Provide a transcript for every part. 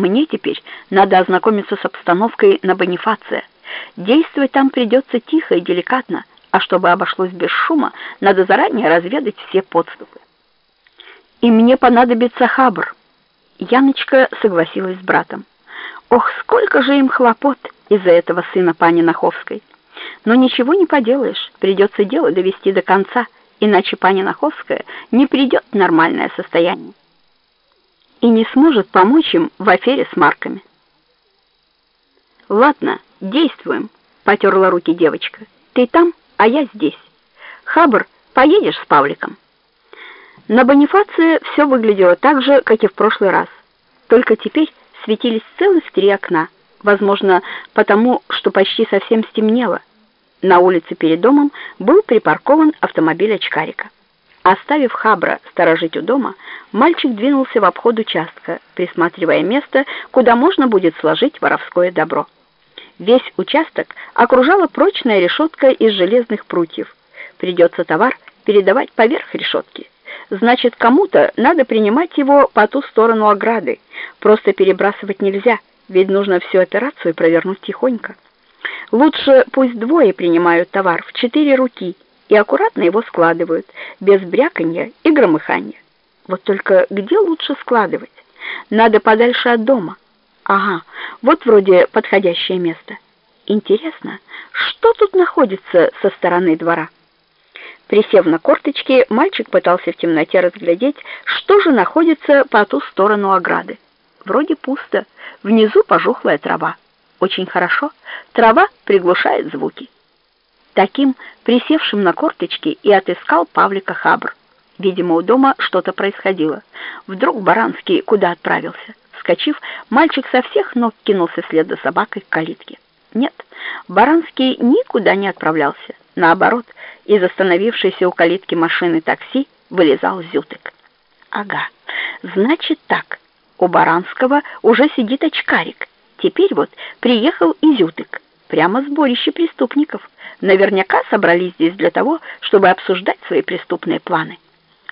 Мне теперь надо ознакомиться с обстановкой на Бонифация. Действовать там придется тихо и деликатно, а чтобы обошлось без шума, надо заранее разведать все подступы. И мне понадобится хабр. Яночка согласилась с братом. Ох, сколько же им хлопот из-за этого сына пани Наховской. Но ничего не поделаешь, придется дело довести до конца, иначе пани Наховская не придет в нормальное состояние и не сможет помочь им в афере с марками. Ладно, действуем, потерла руки девочка. Ты там, а я здесь. Хабр, поедешь с Павликом. На Бонифации все выглядело так же, как и в прошлый раз. Только теперь светились целых три окна. Возможно, потому, что почти совсем стемнело. На улице перед домом был припаркован автомобиль очкарика. Оставив Хабра сторожить у дома, мальчик двинулся в обход участка, присматривая место, куда можно будет сложить воровское добро. Весь участок окружала прочная решетка из железных прутьев. Придется товар передавать поверх решетки. Значит, кому-то надо принимать его по ту сторону ограды. Просто перебрасывать нельзя, ведь нужно всю операцию провернуть тихонько. Лучше пусть двое принимают товар в четыре руки и аккуратно его складывают, без бряканья и громыхания. Вот только где лучше складывать? Надо подальше от дома. Ага, вот вроде подходящее место. Интересно, что тут находится со стороны двора? Присев на корточки, мальчик пытался в темноте разглядеть, что же находится по ту сторону ограды. Вроде пусто, внизу пожухлая трава. Очень хорошо, трава приглушает звуки таким присевшим на корточки и отыскал Павлика Хабр. Видимо, у дома что-то происходило. Вдруг Баранский куда отправился? Вскочив, мальчик со всех ног кинулся вслед за собакой к калитке. Нет, Баранский никуда не отправлялся. Наоборот, из остановившейся у калитки машины такси вылезал Зютык. Ага, значит так, у Баранского уже сидит очкарик. Теперь вот приехал и Зютык. Прямо сборище преступников наверняка собрались здесь для того, чтобы обсуждать свои преступные планы.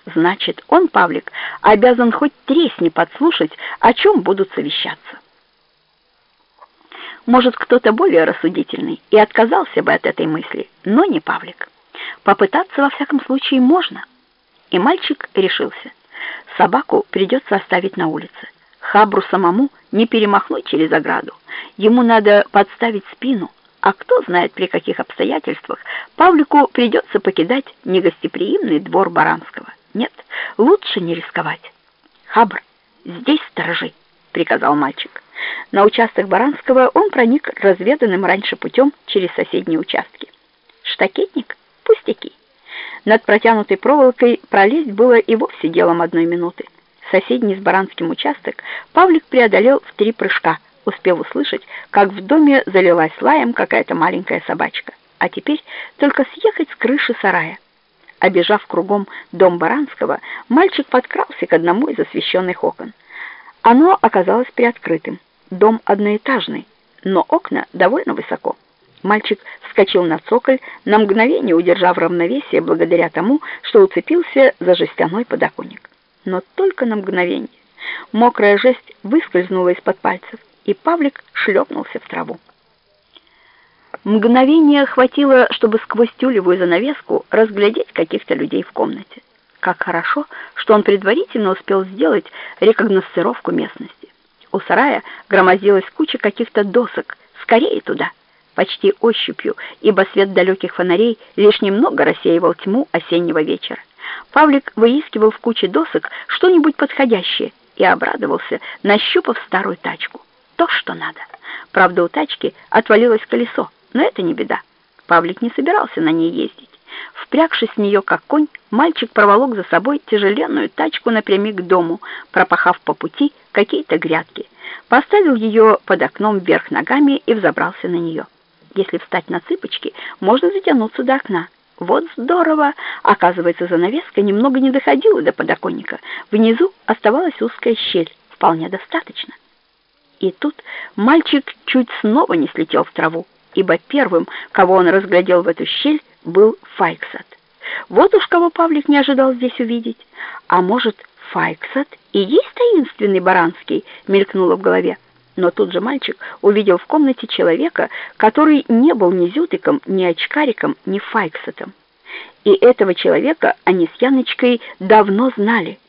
Значит, он, Павлик, обязан хоть тресни подслушать, о чем будут совещаться. Может, кто-то более рассудительный и отказался бы от этой мысли, но не Павлик. Попытаться во всяком случае можно. И мальчик решился. Собаку придется оставить на улице. Хабру самому не перемахнуть через ограду. Ему надо подставить спину, а кто знает, при каких обстоятельствах Павлику придется покидать негостеприимный двор Баранского. Нет, лучше не рисковать. Хабр, здесь сторожи, приказал мальчик. На участок Баранского он проник разведанным раньше путем через соседние участки. Штакетник? Пустяки. Над протянутой проволокой пролезть было и вовсе делом одной минуты. Соседний с Баранским участок Павлик преодолел в три прыжка – успел услышать, как в доме залилась лаем какая-то маленькая собачка. А теперь только съехать с крыши сарая. Обежав кругом дом Баранского, мальчик подкрался к одному из освещенных окон. Оно оказалось приоткрытым. Дом одноэтажный, но окна довольно высоко. Мальчик вскочил на цоколь, на мгновение удержав равновесие благодаря тому, что уцепился за жестяной подоконник. Но только на мгновение. Мокрая жесть выскользнула из-под пальцев и Павлик шлепнулся в траву. Мгновение хватило, чтобы сквозь тюлевую занавеску разглядеть каких-то людей в комнате. Как хорошо, что он предварительно успел сделать рекогносцировку местности. У сарая громоздилась куча каких-то досок. Скорее туда! Почти ощупью, ибо свет далеких фонарей лишь немного рассеивал тьму осеннего вечера. Павлик выискивал в куче досок что-нибудь подходящее и обрадовался, нащупав старую тачку то, что надо. Правда, у тачки отвалилось колесо, но это не беда. Павлик не собирался на ней ездить. Впрягшись в нее как конь, мальчик проволок за собой тяжеленную тачку напрямик к дому, пропахав по пути какие-то грядки. Поставил ее под окном вверх ногами и взобрался на нее. Если встать на цыпочки, можно затянуться до окна. Вот здорово! Оказывается, занавеска немного не доходила до подоконника. Внизу оставалась узкая щель. Вполне достаточно. И тут мальчик чуть снова не слетел в траву, ибо первым, кого он разглядел в эту щель, был Файксат. Вот уж кого Павлик не ожидал здесь увидеть. А может, Файксет и есть таинственный Баранский, мелькнуло в голове. Но тут же мальчик увидел в комнате человека, который не был ни Зютыком, ни Очкариком, ни Файксетом. И этого человека они с Яночкой давно знали.